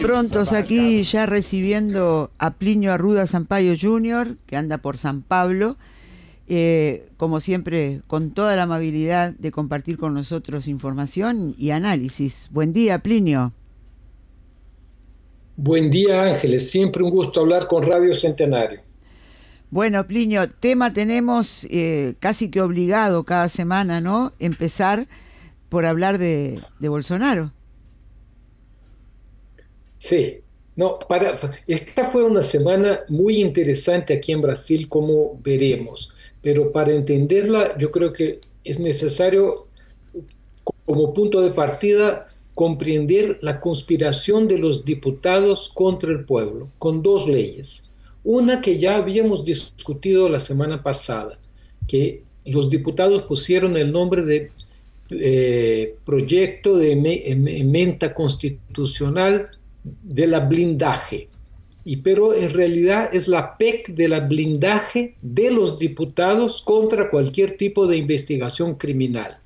Prontos aquí ya recibiendo a Plinio Arruda Sampaio Jr., que anda por San Pablo, eh, como siempre, con toda la amabilidad de compartir con nosotros información y análisis. Buen día, Plinio. Buen día Ángeles, siempre un gusto hablar con Radio Centenario. Bueno, Plinio, tema tenemos eh, casi que obligado cada semana, ¿no? Empezar por hablar de, de Bolsonaro. Sí, no, para, esta fue una semana muy interesante aquí en Brasil, como veremos, pero para entenderla yo creo que es necesario como punto de partida comprender la conspiración de los diputados contra el pueblo, con dos leyes. Una que ya habíamos discutido la semana pasada, que los diputados pusieron el nombre de eh, proyecto de enmienda constitucional de la blindaje. Y pero en realidad es la PEC de la blindaje de los diputados contra cualquier tipo de investigación criminal.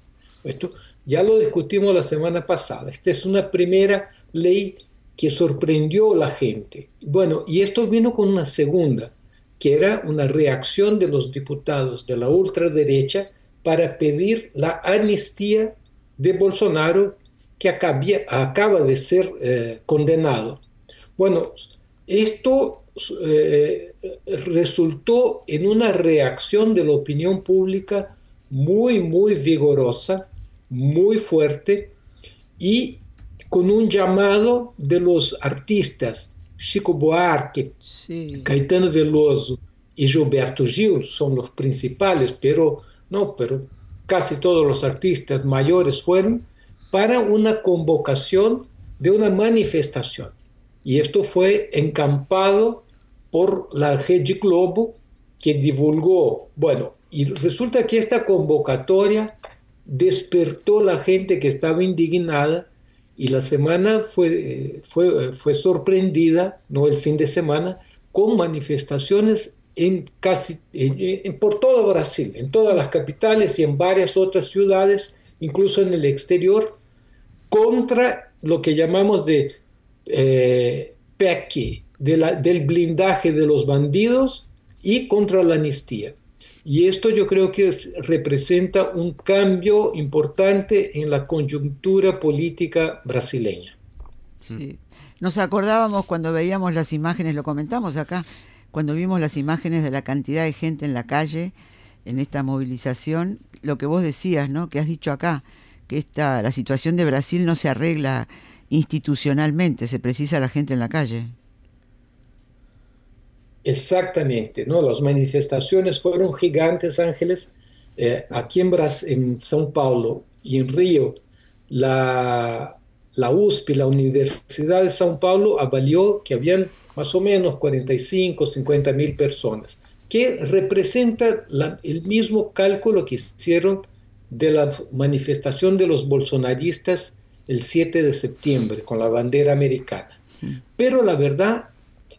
Esto ya lo discutimos la semana pasada. Esta es una primera ley que sorprendió a la gente. Bueno, y esto vino con una segunda, que era una reacción de los diputados de la ultraderecha para pedir la amnistía de Bolsonaro que acabía, acaba de ser eh, condenado. Bueno, esto eh, resultó en una reacción de la opinión pública muy, muy vigorosa, muy fuerte y con un llamado de los artistas, Chico Buarque, Sí. Caetano Veloso y Gilberto Gil son los principales, pero no, pero casi todos los artistas mayores fueron para una convocación de una manifestación. Y esto fue encampado por la Rede Globo, que divulgó, bueno, y resulta que esta convocatoria despertó la gente que estaba indignada y la semana fue, eh, fue, fue sorprendida, no el fin de semana, con manifestaciones en casi en- en- por todo Brasil, en todas las capitales y en varias otras ciudades, incluso en el exterior, contra lo que llamamos de eh, la- del blindaje de los bandidos y contra la amnistía. Y esto yo creo que es- representa un cambio importante en la coyuntura política brasileña. Sí. Nos acordábamos cuando veíamos las imágenes, lo comentamos acá, cuando vimos las imágenes de la cantidad de gente en la calle en esta movilización, lo que vos decías, ¿no? Que has dicho acá, esta la situación de Brasil no se arregla institucionalmente, se precisa la gente en la calle. Exactamente, ¿no? Las manifestaciones fueron gigantes, Ángeles. Eh, aquí en, São Paulo y en Río, la, la USP, la Universidad de São Paulo, avalió que habían más o menos 45, 50 mil personas, que representa el mismo cálculo que hicieron de la manifestación de los bolsonaristas el 7 de septiembre con la bandera americana. Pero la verdad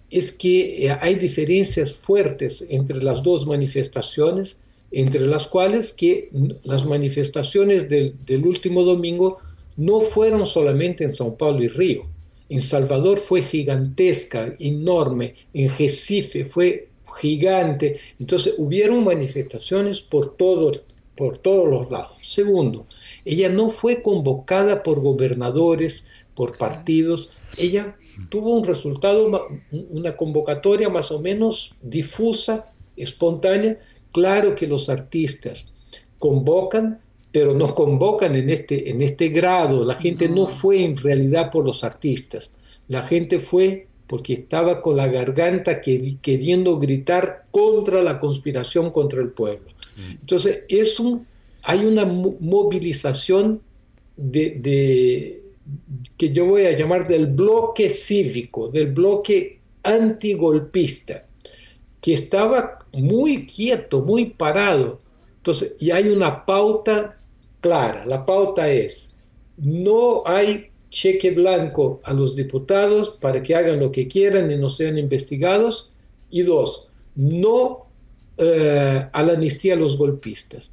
es que eh, hay diferencias fuertes entre las dos manifestaciones, entre las cuales que las manifestaciones del, del último domingo no fueron solamente en São Paulo y Río. En Salvador fue gigantesca, enorme. En Recife fue gigante. Entonces hubieron manifestaciones por, todo, por todos los lados. Segundo, ella no fue convocada por gobernadores, por partidos. Ella tuvo un resultado, una convocatoria más o menos difusa, espontánea. Claro que los artistas convocan, pero no convocan en este, en este grado. La gente no fue en realidad por los artistas. La gente fue porque estaba con la garganta queri- queriendo gritar contra la conspiración contra el pueblo. Entonces, es un, hay una mo- movilización de- que yo voy a llamar del bloque cívico, del bloque antigolpista, que estaba muy quieto, muy parado. Entonces, y hay una pauta clara. La pauta es, no hay cheque blanco a los diputados para que hagan lo que quieran y no sean investigados. Y dos, no eh, a la amnistía a los golpistas.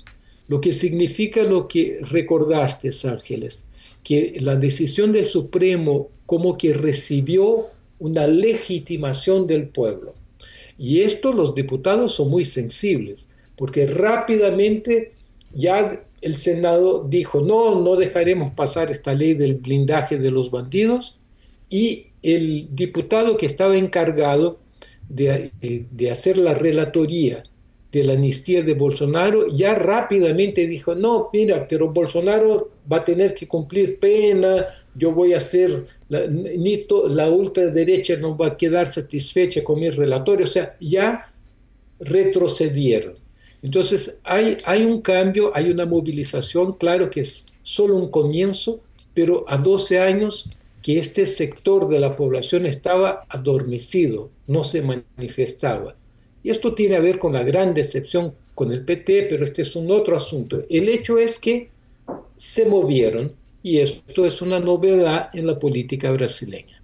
Lo que significa lo que recordaste, Ángeles, que la decisión del Supremo como que recibió una legitimación del pueblo. Y esto los diputados son muy sensibles, porque rápidamente ya el Senado dijo, no, no dejaremos pasar esta ley del blindaje de los bandidos, y el diputado que estaba encargado de, eh, de hacer la relatoría de la amnistía de Bolsonaro, ya rápidamente dijo, no, mira, pero Bolsonaro va a tener que cumplir pena, yo voy a hacer, la, ni la ultraderecha no va a quedar satisfecha con mi relatorio, o sea, ya retrocedieron. Entonces hay, hay un cambio, hay una movilización, claro que es solo un comienzo, pero a 12 años que este sector de la población estaba adormecido, no se manifestaba. Y esto tiene a ver con la gran decepción con el PT, pero este es un otro asunto. El hecho es que se movieron y esto es una novedad en la política brasileña.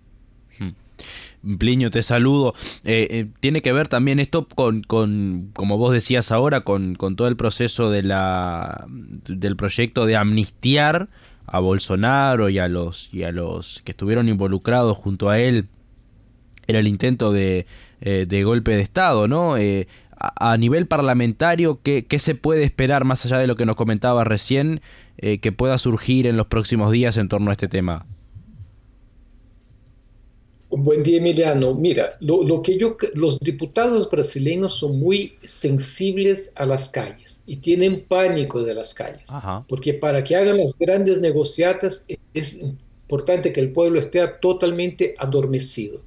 Hmm. Plinio, te saludo. Eh, eh, tiene que ver también esto con, con como vos decías ahora, con, con, todo el proceso de la, del proyecto de amnistiar a Bolsonaro y a los, y a los que estuvieron involucrados junto a él. Era el intento de, eh, de golpe de Estado, ¿no? Eh, a, nivel parlamentario, ¿qué, se puede esperar más allá de lo que nos comentaba recién eh, que pueda surgir en los próximos días en torno a este tema? Buen día, Emiliano. Mira, lo, que yo, los diputados brasileños son muy sensibles a las calles y tienen pánico de las calles, porque para que hagan las grandes negociatas es importante que el pueblo esté totalmente adormecido.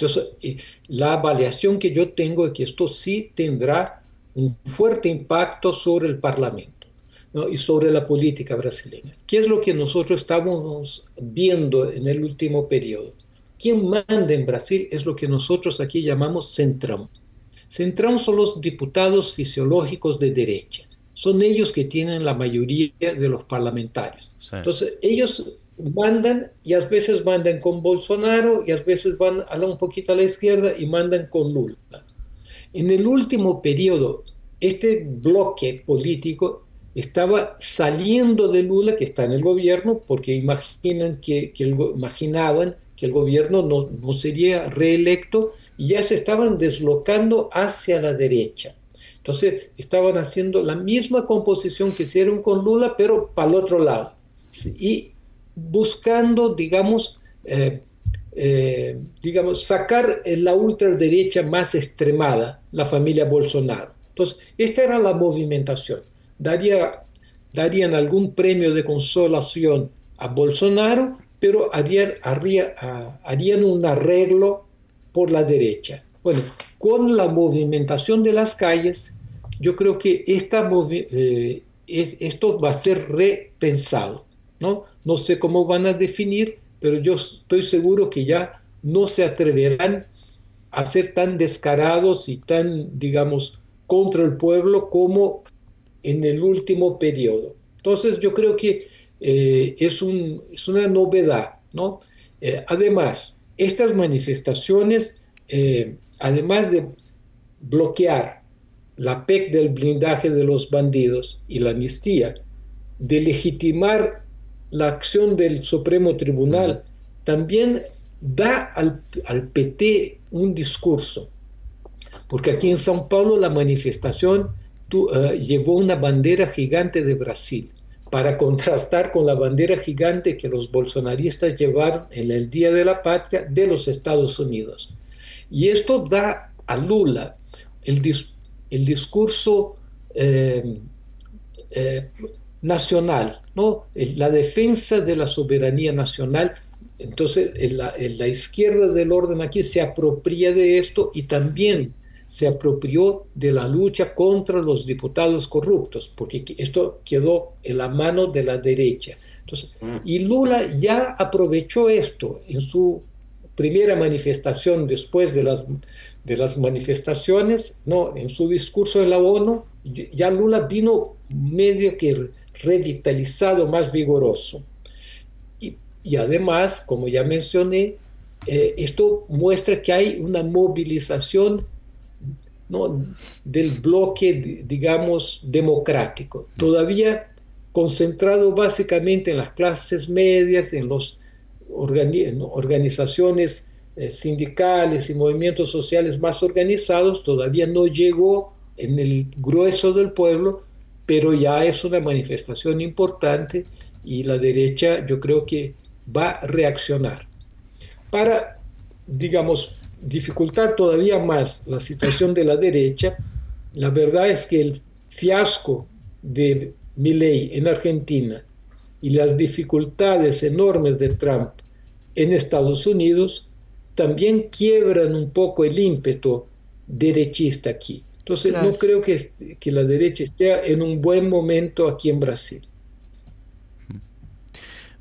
Entonces, la avaliación que yo tengo es que esto sí tendrá un fuerte impacto sobre el Parlamento y sobre la política brasileña. ¿Qué es lo que nosotros estamos viendo en el último periodo? Quien manda en Brasil es lo que nosotros aquí llamamos centrón. Centrón son los diputados fisiológicos de derecha. Son ellos que tienen la mayoría de los parlamentarios. Entonces, ellos mandan y a veces mandan con Bolsonaro y a veces van a un poquito a la izquierda y mandan con Lula. En el último periodo, este bloque político estaba saliendo de Lula, que está en el gobierno, porque imaginan que, que el, imaginaban que el gobierno no, no sería reelecto y ya se estaban deslocando hacia la derecha. Entonces estaban haciendo la misma composición que hicieron con Lula, pero para el otro lado. Y buscando, digamos, eh, eh, digamos, sacar la ultraderecha más extremada, la familia Bolsonaro. Entonces, esta era la movimentación. Daría, darían algún premio de consolación a Bolsonaro, pero harían, harían un arreglo por la derecha. Bueno, con la movimentación de las calles, yo creo que esta, eh, esto va a ser repensado. ¿no? No sé cómo van a definir, pero yo estoy seguro que ya no se atreverán a ser tan descarados y tan, digamos, contra el pueblo como en el último periodo. Entonces yo creo que eh, es, un, es, una novedad, ¿no? Eh, además, estas manifestaciones, eh, además de bloquear la PEC del blindaje de los bandidos y la amnistía, de legitimar la acción del Supremo Tribunal también da al, PT un discurso, porque aquí en São Paulo la manifestación eh, llevó una bandera gigante de Brasil para contrastar con la bandera gigante que los bolsonaristas llevaron en el Día de la Patria de los Estados Unidos. Y esto da a Lula el, el discurso eh, eh, nacional, ¿no? la defensa de la soberanía nacional. Entonces, la, la izquierda del orden aquí se apropia de esto y también se apropió de la lucha contra los diputados corruptos, porque esto quedó en la mano de la derecha. Entonces, y Lula ya aprovechó esto en su primera manifestación después de las, de las manifestaciones, ¿no? en su discurso en la ONU, ya Lula vino medio que revitalizado, más vigoroso. Y, y además, como ya mencioné, eh, esto muestra que hay una movilización ¿no? del bloque, digamos, democrático, todavía concentrado básicamente en las clases medias, en las organizaciones eh, sindicales y movimientos sociales más organizados, todavía no llegó en el grueso del pueblo, pero ya es una manifestación importante y la derecha yo creo que va a reaccionar. Para, digamos, dificultar todavía más la situación de la derecha, la verdad es que el fiasco de Milley en Argentina y las dificultades enormes de Trump en Estados Unidos también quiebran un poco el ímpetu derechista aquí. Entonces no creo que, que la derecha esté en un buen momento aquí en Brasil.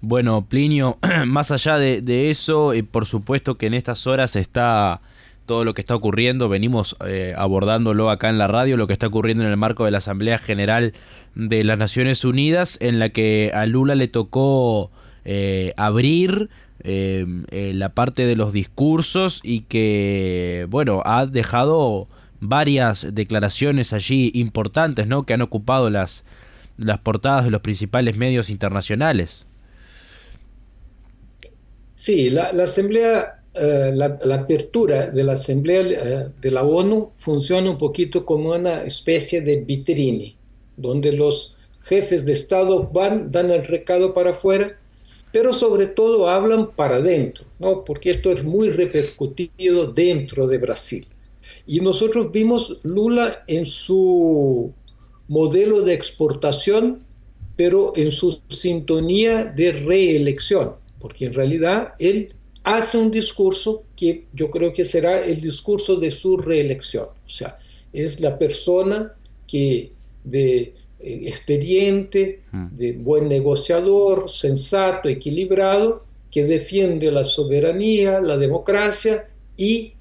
Bueno, Plinio, más allá de, eso, y por supuesto que en estas horas está todo lo que está ocurriendo, venimos eh, abordándolo acá en la radio, lo que está ocurriendo en el marco de la Asamblea General de las Naciones Unidas, en la que a Lula le tocó eh, abrir eh, la parte de los discursos y que, bueno, ha dejado varias declaraciones allí importantes, ¿no? Que han ocupado las, las portadas de los principales medios internacionales. Sí, la, asamblea, eh, la, apertura de la asamblea eh, de la ONU funciona un poquito como una especie de vitrine, donde los jefes de Estado van, dan el recado para afuera, pero sobre todo hablan para adentro, ¿no? porque esto es muy repercutido dentro de Brasil. Y nosotros vimos Lula en su modelo de exportación, pero en su sintonía de reelección porque en realidad él hace un discurso que yo creo que será el discurso de su reelección. O sea, es la persona que de eh, experiente, mm. de buen negociador, sensato, equilibrado, que defiende la soberanía, la democracia y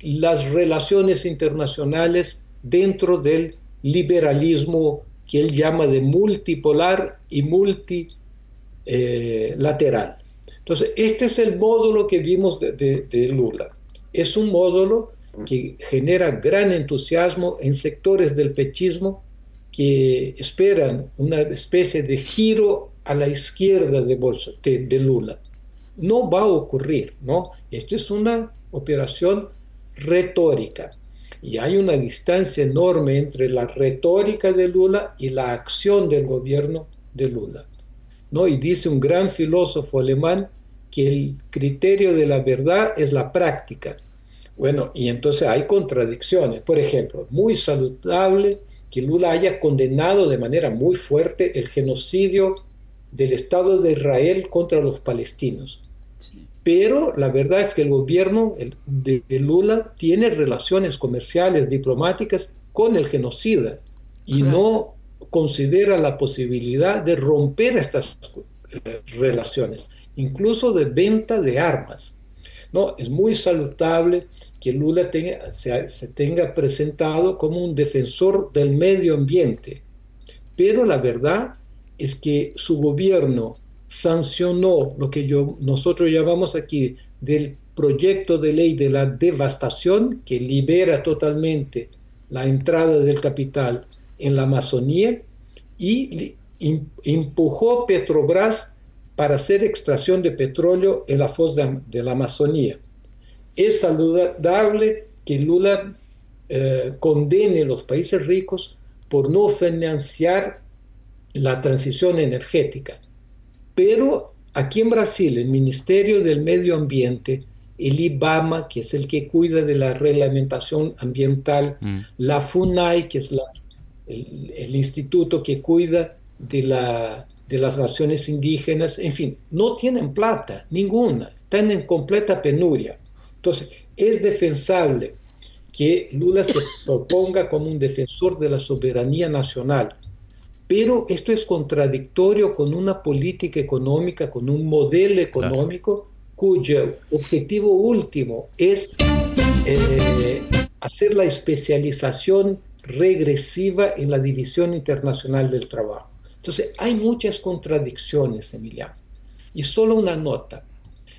las relaciones internacionales dentro del liberalismo que él llama de multipolar y multilateral. Entonces, este es el módulo que vimos de, Lula. Es un módulo que genera gran entusiasmo en sectores del pechismo que esperan una especie de giro a la izquierda de, de, Lula. No va a ocurrir, ¿no? Esto es una operación retórica y hay una distancia enorme entre la retórica de Lula y la acción del gobierno de Lula. ¿no? Y dice un gran filósofo alemán que el criterio de la verdad es la práctica. Bueno, y entonces hay contradicciones. Por ejemplo, muy saludable que Lula haya condenado de manera muy fuerte el genocidio del Estado de Israel contra los palestinos. Pero la verdad es que el gobierno de, Lula tiene relaciones comerciales, diplomáticas con el genocida y no considera la posibilidad de romper estas eh, relaciones incluso de venta de armas. No, es muy saludable que Lula tenga, se, se, tenga presentado como un defensor del medio ambiente, pero la verdad es que su gobierno sancionó lo que yo, nosotros llamamos aquí del proyecto de ley de la devastación que libera totalmente la entrada del capital en la Amazonía y empujó Petrobras para hacer extracción de petróleo en la fosa de, la Amazonía. Es saludable que Lula eh, condene a los países ricos por no financiar la transición energética. Pero aquí en Brasil, el Ministerio del Medio Ambiente, el IBAMA, que es el que cuida de la reglamentación ambiental, mm. la FUNAI, que es la, el instituto que cuida de la de las naciones indígenas, en fin, no tienen plata, ninguna, están en completa penuria. Entonces, es defensable que Lula se proponga como un defensor de la soberanía nacional, pero esto es contradictorio con una política económica, con un modelo económico cuyo objetivo último es eh, hacer la especialización regresiva en la División Internacional del Trabajo. Entonces, hay muchas contradicciones, Emiliano. Y solo una nota.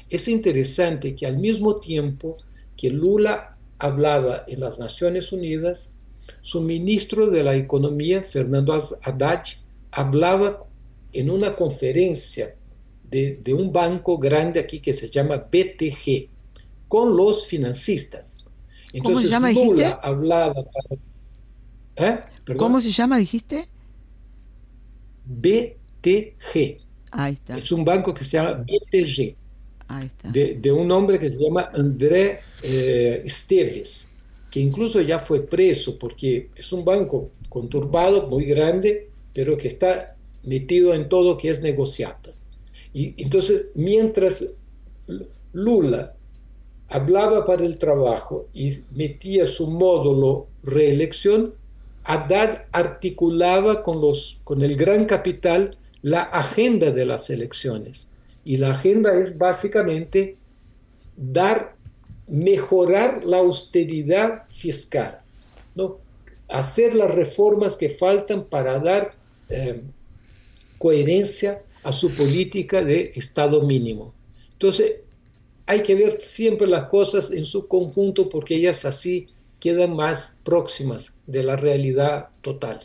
Es interesante que al mismo tiempo que Lula hablaba en las Naciones Unidas, su ministro de la Economía, Fernando Haddad, hablaba en una conferencia de, un banco grande aquí que se llama BTG, con los financistas. Entonces, ¿Cómo se llama, Lula hablaba ¿Eh? ¿Cómo se llama, dijiste? BTG. Ahí está. Es un banco que se llama BTG. Ahí está. De, un hombre que se llama André eh, Esteves, que incluso ya fue preso porque es un banco conturbado, muy grande, pero que está metido en todo que es negociado. Y entonces, mientras Lula hablaba para el trabajo y metía su módulo reelección, Haddad articulaba con, los, con el gran capital la agenda de las elecciones. Y la agenda es básicamente dar, mejorar la austeridad fiscal, ¿no? hacer las reformas que faltan para dar eh, coherencia a su política de Estado mínimo. Entonces, hay que ver siempre las cosas en su conjunto porque ellas así quedan más próximas de la realidad total.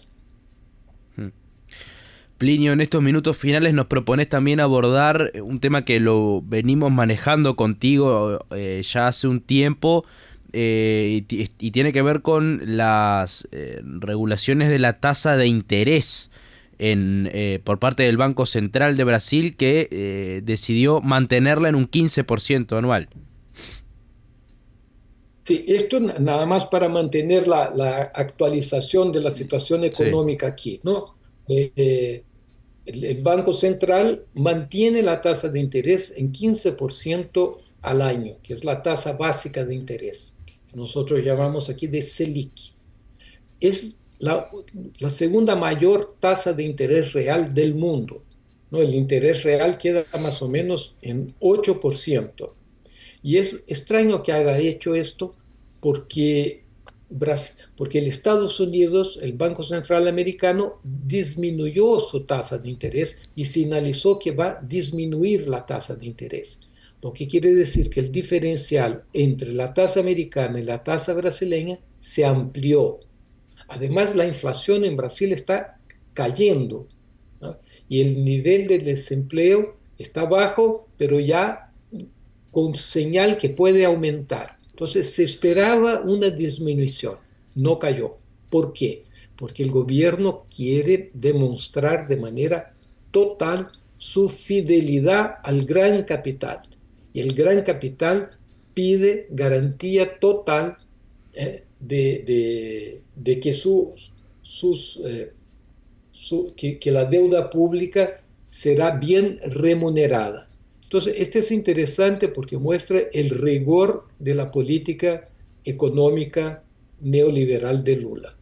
Plinio, en estos minutos finales nos propones también abordar un tema que lo venimos manejando contigo eh, ya hace un tiempo eh, y, tiene que ver con las eh, regulaciones de la tasa de interés en, eh, por parte del Banco Central de Brasil que eh, decidió mantenerla en un 15% anual. Sí, esto nada más para mantener la, la actualización de la situación económica aquí, ¿no? Eh, el, Banco Central mantiene la tasa de interés en 15% al año, que es la tasa básica de interés, que nosotros llamamos aquí de Selic. Es la, segunda mayor tasa de interés real del mundo. ¿no? El interés real queda más o menos en 8%. Y es extraño que haya hecho esto porque, porque el Estados Unidos, el Banco Central Americano, disminuyó su tasa de interés y señalizó que va a disminuir la tasa de interés. Lo que quiere decir que el diferencial entre la tasa americana y la tasa brasileña se amplió Además, la inflación en Brasil está cayendo y el nivel de desempleo está bajo, pero ya con señal que puede aumentar. Entonces, se esperaba una disminución, no cayó. ¿Por qué? Porque el gobierno quiere demostrar de manera total su fidelidad al gran capital. Y el gran capital pide garantía total eh, de, eh, que, la deuda pública será bien remunerada. Entonces, este es interesante porque muestra el rigor de la política económica neoliberal de Lula.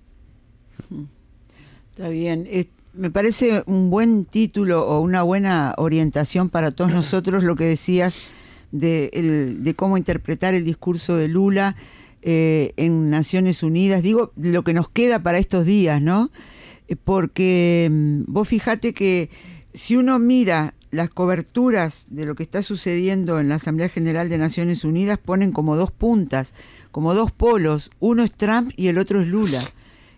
Está bien. me parece un buen título o una buena orientación para todos nosotros lo que decías de, de cómo interpretar el discurso de Lula eh, en Naciones Unidas, digo, lo que nos queda para estos días, ¿no? Eh, porque mm, vos fijate que si uno mira las coberturas de lo que está sucediendo en la Asamblea General de Naciones Unidas, ponen como dos puntas, como dos polos, uno es Trump y el otro es Lula.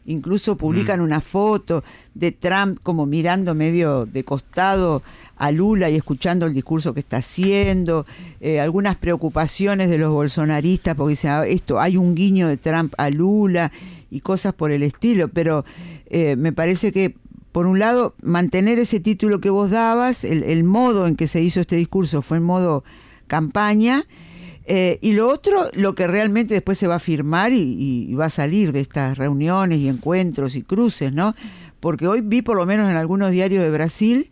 Incluso publican mm. una foto de Trump como mirando medio de costado a Lula y escuchando el discurso que está haciendo, eh, algunas preocupaciones de los bolsonaristas, porque dice, ah, esto, hay un guiño de Trump a Lula y cosas por el estilo, pero eh, me parece que, por un lado, mantener ese título que vos dabas, el, modo en que se hizo este discurso fue en modo campaña, eh, y lo otro, lo que realmente después se va a firmar y, va a salir de estas reuniones y encuentros y cruces, ¿no? Porque hoy vi por lo menos en algunos diarios de Brasil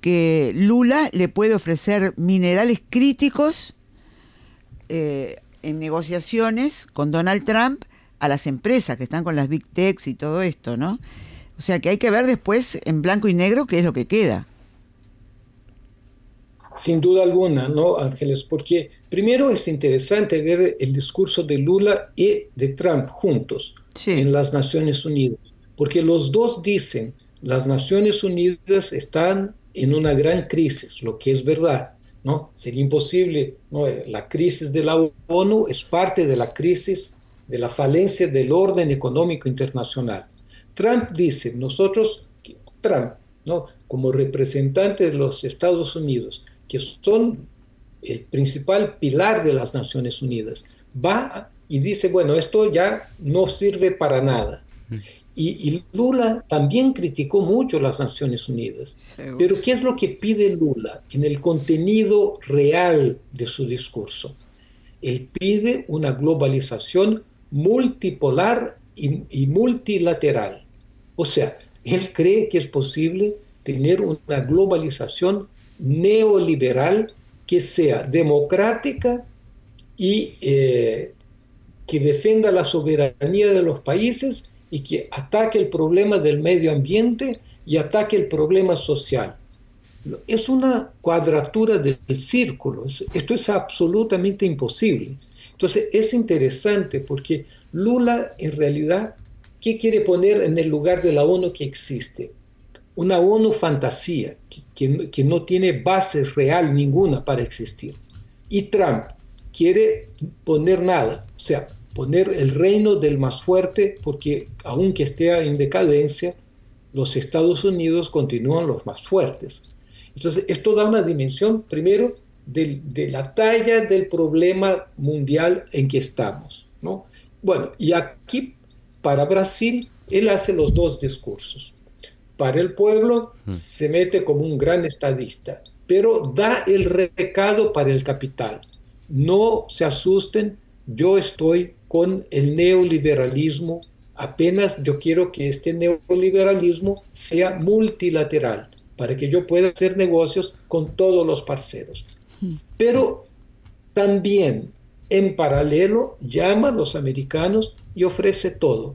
que Lula le puede ofrecer minerales críticos eh, en negociaciones con Donald Trump a las empresas que están con las big techs y todo esto, ¿no? O sea que hay que ver después en blanco y negro qué es lo que queda. Sin duda alguna, ¿no, Ángeles? Porque primero es interesante ver el discurso de Lula y de Trump juntos en las Naciones Unidas, porque los dos dicen, las Naciones Unidas están en una gran crisis, lo que es verdad, ¿no? Sería imposible, ¿no? La crisis de la ONU es parte de la crisis de la falencia del orden económico internacional. Trump dice, nosotros, Trump, ¿no? como representante de los Estados Unidos, que son el principal pilar de las Naciones Unidas, va y dice, bueno, esto ya no sirve para nada. Y, Lula también criticó mucho las Naciones Unidas. Pero ¿qué es lo que pide Lula en el contenido real de su discurso? Él pide una globalización multipolar y multilateral. O sea, él cree que es posible tener una globalización neoliberal que sea democrática y eh, que defienda la soberanía de los países y que ataque el problema del medio ambiente y ataque el problema social. Es una cuadratura del círculo, esto es absolutamente imposible. Entonces es interesante porque Lula en realidad, ¿qué quiere poner en el lugar de la ONU que existe? una ONU fantasía que, que, no tiene base real ninguna para existir. Y Trump quiere poner nada, o sea, poner el reino del más fuerte, porque aunque esté en decadencia, los Estados Unidos continúan los más fuertes. Entonces, esto da una dimensión, primero, de, de la talla del problema mundial en que estamos. ¿no? Bueno, y aquí, para Brasil, él hace los dos discursos para el pueblo, mm. se mete como un gran estadista, pero da el recado para el capital. No se asusten, yo estoy con el neoliberalismo, apenas yo quiero que este neoliberalismo sea multilateral, para que yo pueda hacer negocios con todos los parceros. Mm. Pero también en paralelo llama a los americanos y ofrece todo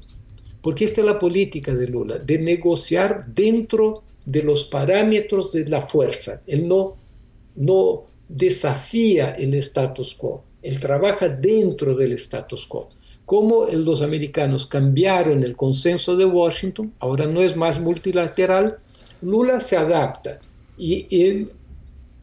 porque esta es la política de Lula, de negociar dentro de los parámetros de la fuerza. Él no, no desafía el status quo, él trabaja dentro del status quo. Como los americanos cambiaron el consenso de Washington, ahora no es más multilateral, Lula se adapta y, y,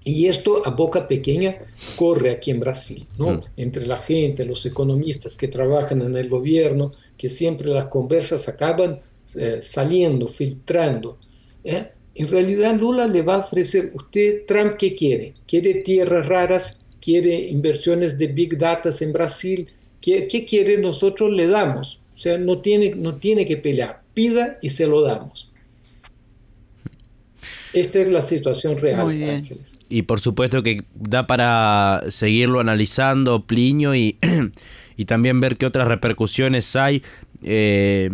y esto a boca pequeña corre aquí en Brasil, ¿no? Mm. Entre la gente, los economistas que trabajan en el gobierno, que siempre las conversas acaban eh, saliendo, filtrando. ¿eh? En realidad Lula le va a ofrecer, usted Trump, ¿qué quiere? ¿Quiere tierras raras? ¿Quiere inversiones de Big Data en Brasil? ¿Qué, ¿Qué, quiere? Nosotros le damos. O sea, no tiene, no tiene que pelear. Pida y se lo damos. Esta es la situación real, Ángeles. Y por supuesto que da para seguirlo analizando, Plinio, y y también ver qué otras repercusiones hay, eh,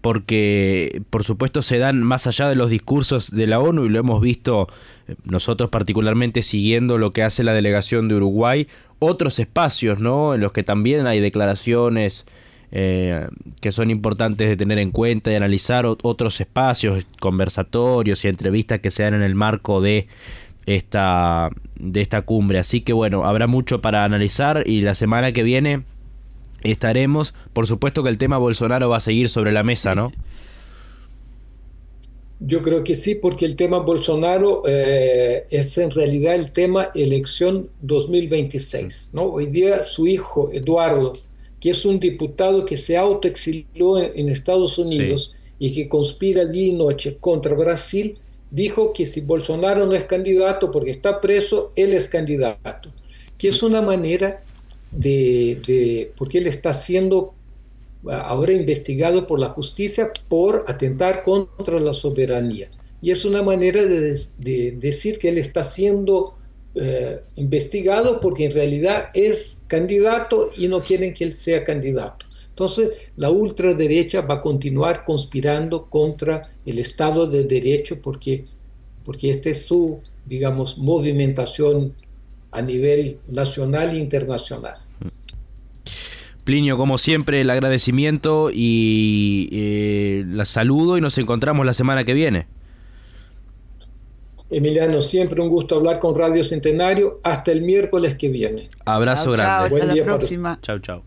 porque por supuesto se dan más allá de los discursos de la ONU y lo hemos visto eh, nosotros particularmente siguiendo lo que hace la delegación de Uruguay, otros espacios, ¿no? En los que también hay declaraciones. Eh, que son importantes de tener en cuenta y analizar otros espacios, conversatorios y entrevistas que se dan en el marco de esta, de esta cumbre. Así que bueno, habrá mucho para analizar y la semana que viene estaremos. Por supuesto que el tema Bolsonaro va a seguir sobre la mesa, ¿no? Yo creo que sí, porque el tema Bolsonaro eh, es en realidad el tema elección 2026. ¿no? Hoy día su hijo, Eduardo, que es un diputado que se autoexilió en, en Estados Unidos y que conspira día y noche contra Brasil, dijo que si Bolsonaro no es candidato porque está preso, él es candidato. Que es una manera de, porque él está siendo ahora investigado por la justicia por atentar contra la soberanía. Y es una manera de, decir que él está siendo eh, investigado porque en realidad es candidato y no quieren que él sea candidato. Entonces, la ultraderecha va a continuar conspirando contra el Estado de Derecho porque, porque esta es su, digamos, movimentación a nivel nacional e internacional. Plinio, como siempre, el agradecimiento y eh, la saludo y nos encontramos la semana que viene. Emiliano, siempre un gusto hablar con Radio Centenario. Hasta el miércoles que viene. Abrazo Chao, chao, grande. hasta Buen la día para- próxima. Chau, chau.